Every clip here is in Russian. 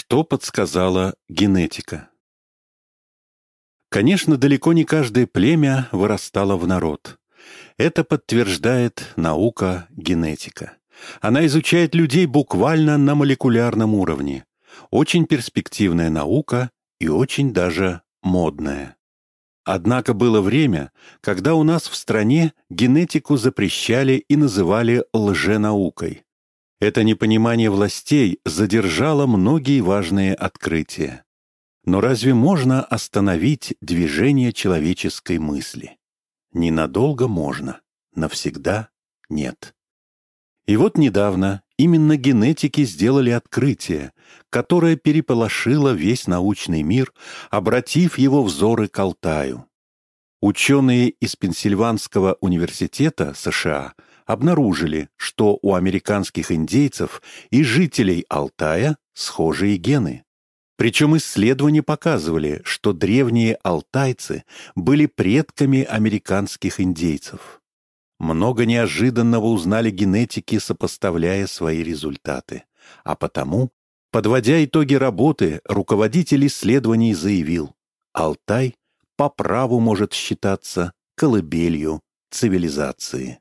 Что подсказала генетика? Конечно, далеко не каждое племя вырастало в народ. Это подтверждает наука генетика. Она изучает людей буквально на молекулярном уровне. Очень перспективная наука и очень даже модная. Однако было время, когда у нас в стране генетику запрещали и называли лженаукой. Это непонимание властей задержало многие важные открытия. Но разве можно остановить движение человеческой мысли? Ненадолго можно, навсегда нет. И вот недавно именно генетики сделали открытие, которое переполошило весь научный мир, обратив его взоры к Алтаю. Ученые из Пенсильванского университета США – обнаружили, что у американских индейцев и жителей Алтая схожие гены. Причем исследования показывали, что древние алтайцы были предками американских индейцев. Много неожиданного узнали генетики, сопоставляя свои результаты. А потому, подводя итоги работы, руководитель исследований заявил, Алтай по праву может считаться колыбелью цивилизации.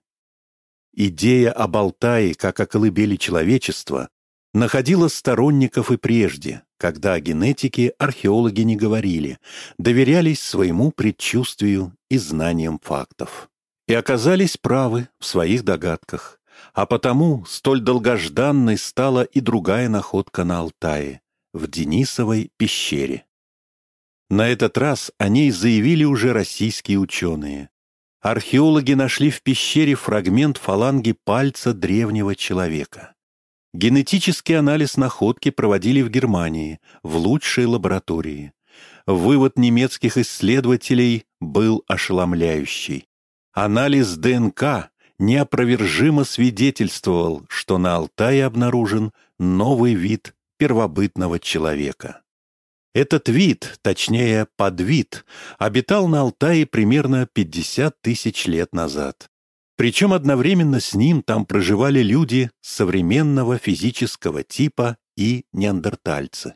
Идея об Алтае, как о колыбели человечества, находила сторонников и прежде, когда о генетике археологи не говорили, доверялись своему предчувствию и знаниям фактов. И оказались правы в своих догадках. А потому столь долгожданной стала и другая находка на Алтае, в Денисовой пещере. На этот раз о ней заявили уже российские ученые археологи нашли в пещере фрагмент фаланги пальца древнего человека. Генетический анализ находки проводили в Германии, в лучшей лаборатории. Вывод немецких исследователей был ошеломляющий. Анализ ДНК неопровержимо свидетельствовал, что на Алтае обнаружен новый вид первобытного человека. Этот вид, точнее подвид, обитал на Алтае примерно 50 тысяч лет назад. Причем одновременно с ним там проживали люди современного физического типа и неандертальцы.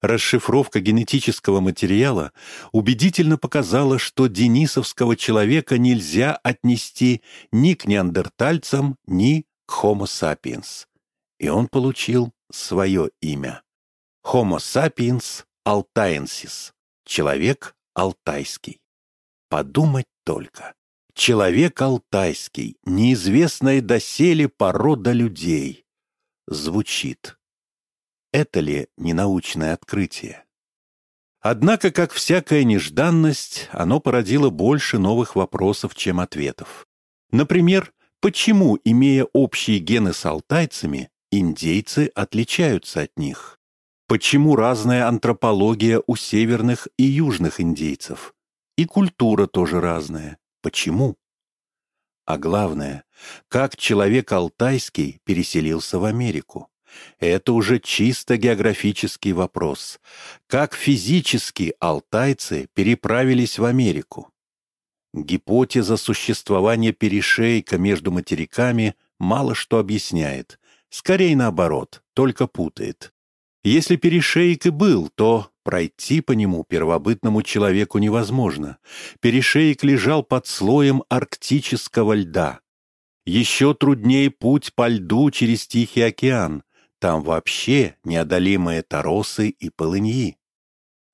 Расшифровка генетического материала убедительно показала, что денисовского человека нельзя отнести ни к неандертальцам, ни к Homo sapiens. И он получил свое имя. Homo sapiens altaensis. Человек алтайский. Подумать только. Человек алтайский, неизвестная доселе порода людей. Звучит. Это ли не научное открытие? Однако, как всякая нежданность, оно породило больше новых вопросов, чем ответов. Например, почему, имея общие гены с алтайцами, индейцы отличаются от них? Почему разная антропология у северных и южных индейцев? И культура тоже разная. Почему? А главное, как человек алтайский переселился в Америку? Это уже чисто географический вопрос. Как физически алтайцы переправились в Америку? Гипотеза существования перешейка между материками мало что объясняет. Скорее наоборот, только путает. Если перешейк и был, то пройти по нему первобытному человеку невозможно. Перешейк лежал под слоем арктического льда. Еще труднее путь по льду через Тихий океан. Там вообще неодолимые торосы и полыньи.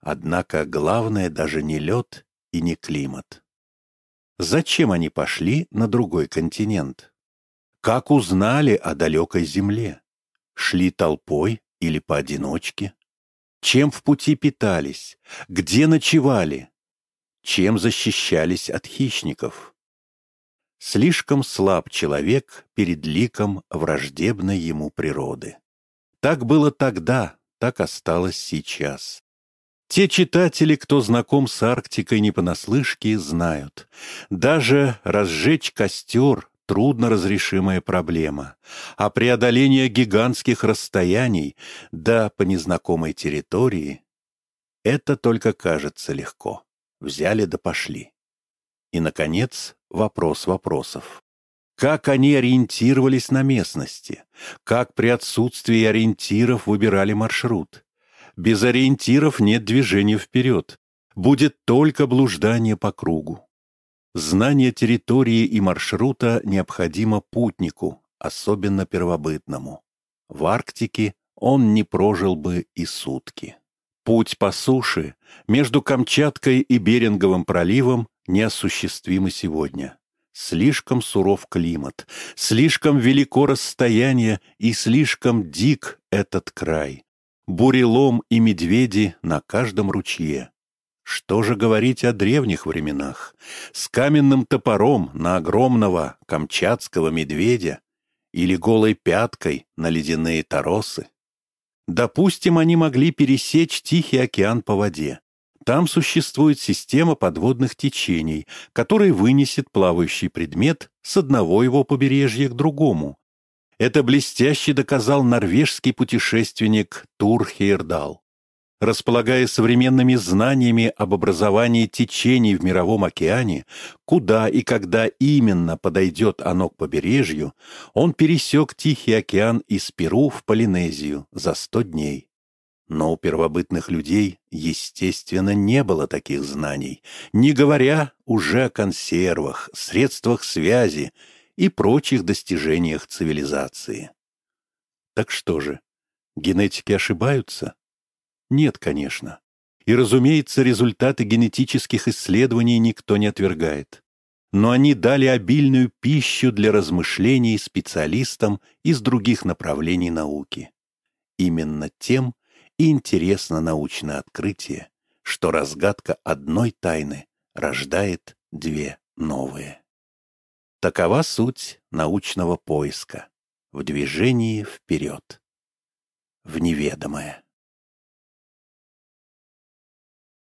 Однако главное даже не лед и не климат. Зачем они пошли на другой континент? Как узнали о далекой земле? Шли толпой или поодиночке? Чем в пути питались? Где ночевали? Чем защищались от хищников? Слишком слаб человек перед ликом враждебной ему природы. Так было тогда, так осталось сейчас. Те читатели, кто знаком с Арктикой не понаслышке, знают. Даже разжечь костер трудноразрешимая проблема, а преодоление гигантских расстояний, да по незнакомой территории, это только кажется легко. Взяли да пошли. И, наконец, вопрос вопросов. Как они ориентировались на местности? Как при отсутствии ориентиров выбирали маршрут? Без ориентиров нет движения вперед. Будет только блуждание по кругу. Знание территории и маршрута необходимо путнику, особенно первобытному. В Арктике он не прожил бы и сутки. Путь по суше между Камчаткой и Беринговым проливом неосуществимы сегодня. Слишком суров климат, слишком велико расстояние и слишком дик этот край. Бурелом и медведи на каждом ручье. Что же говорить о древних временах? С каменным топором на огромного камчатского медведя или голой пяткой на ледяные торосы? Допустим, они могли пересечь Тихий океан по воде. Там существует система подводных течений, которая вынесет плавающий предмет с одного его побережья к другому. Это блестяще доказал норвежский путешественник Тур Хейрдал располагая современными знаниями об образовании течений в Мировом океане, куда и когда именно подойдет оно к побережью, он пересек Тихий океан из Перу в Полинезию за сто дней. Но у первобытных людей, естественно, не было таких знаний, не говоря уже о консервах, средствах связи и прочих достижениях цивилизации. Так что же, генетики ошибаются? Нет, конечно. И, разумеется, результаты генетических исследований никто не отвергает. Но они дали обильную пищу для размышлений специалистам из других направлений науки. Именно тем и интересно научное открытие, что разгадка одной тайны рождает две новые. Такова суть научного поиска в движении вперед, в неведомое.